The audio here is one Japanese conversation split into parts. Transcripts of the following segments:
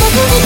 僕に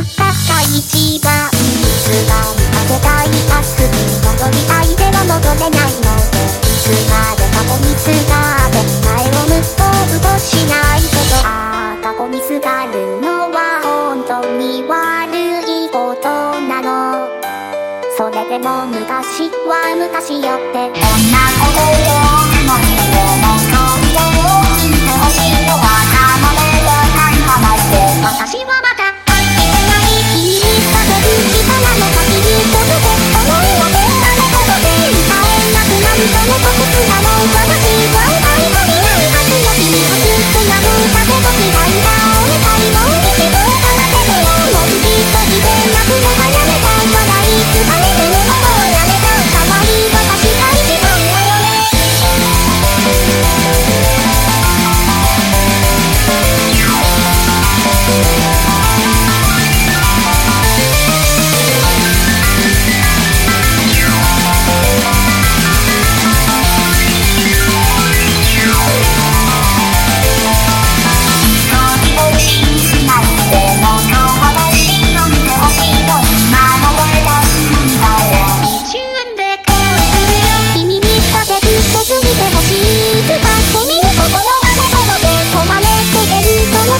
んだ君の歌が一番いつか見かけたい明日に戻りたいでは戻れないのでいつまで過去にすがって前を向こうとしないけどああ過去にすがるのは本当に悪いことなの。それでも昔は昔よってこん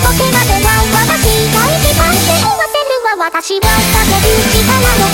時が出会う私が一番幸せは私が叫ぶ力の